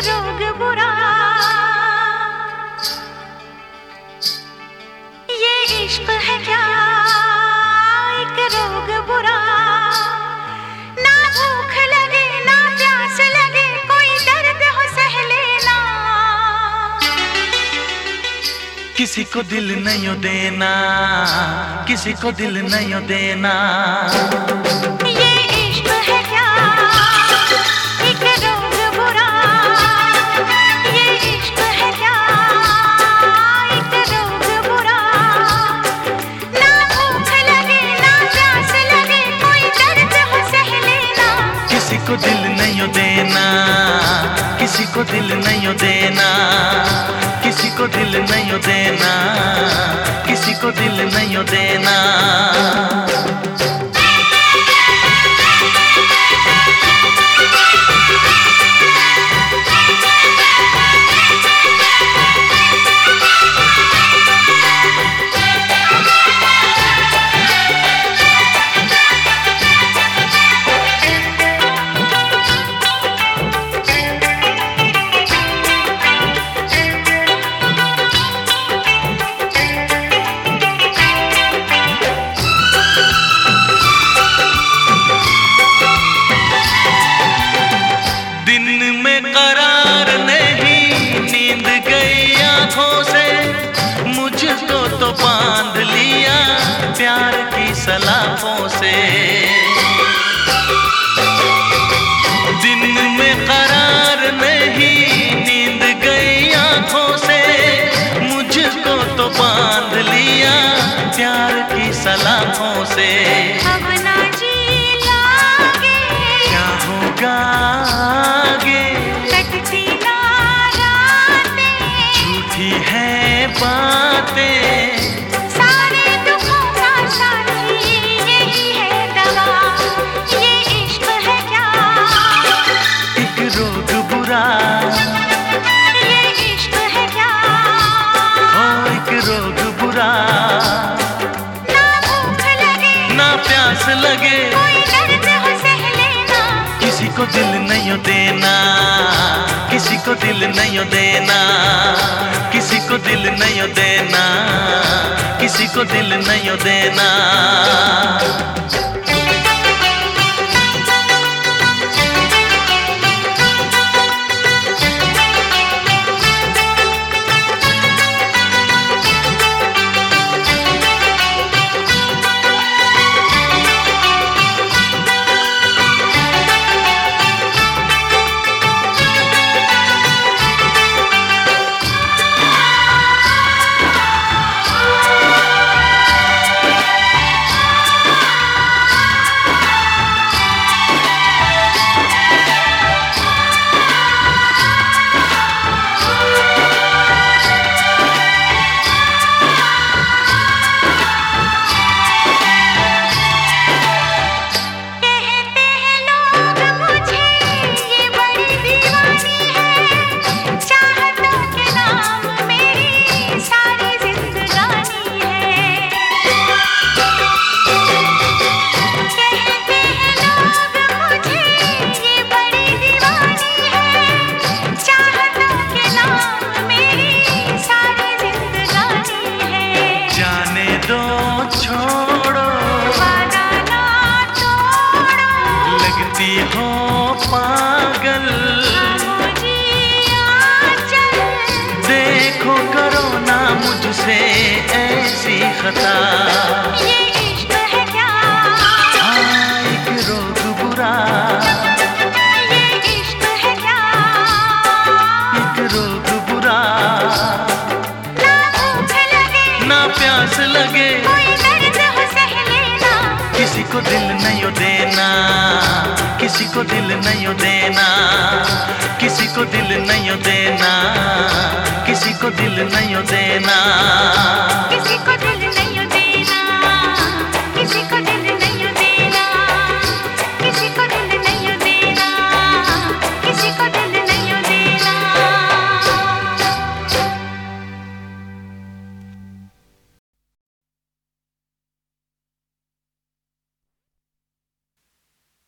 रोग बुरा। ये इश्क है क्या? एक रोग बुरा। ना भूख लगे, ना प्यास लगे, कोई दर्द हो सह लेना। किसी को दिल नहीं देना, किसी को दिल नहीं देना। को दिल नहीं देना। किसी को दिल नहीं देना। किसी को दिल नहीं देना। किसी को दिल नहीं देना दिन। बाँध लिया प्यार की सलाखों से। दिन में करार नहीं, नींद गई आँखों से। मुझको तो बाँध लिया प्यार की सलाखों से। प्यास लगे। किसी को दिल नहीं देना। किसी को दिल नहीं देना। किसी को दिल नहीं देना। किसी को दिल नहीं देना। खता ये इश्क है क्या? हाँ, एक रोग बुरा। ये इश्क है क्या? एक रोग बुरा। ना भूख लगे। ना प्यास लगे। कोई दर्द हो सह लेना। किसी को दिल नहीं देना। किसी को दिल नहीं देना। किसी को दिल नहीं देना। किसी को दिल नहीं देना।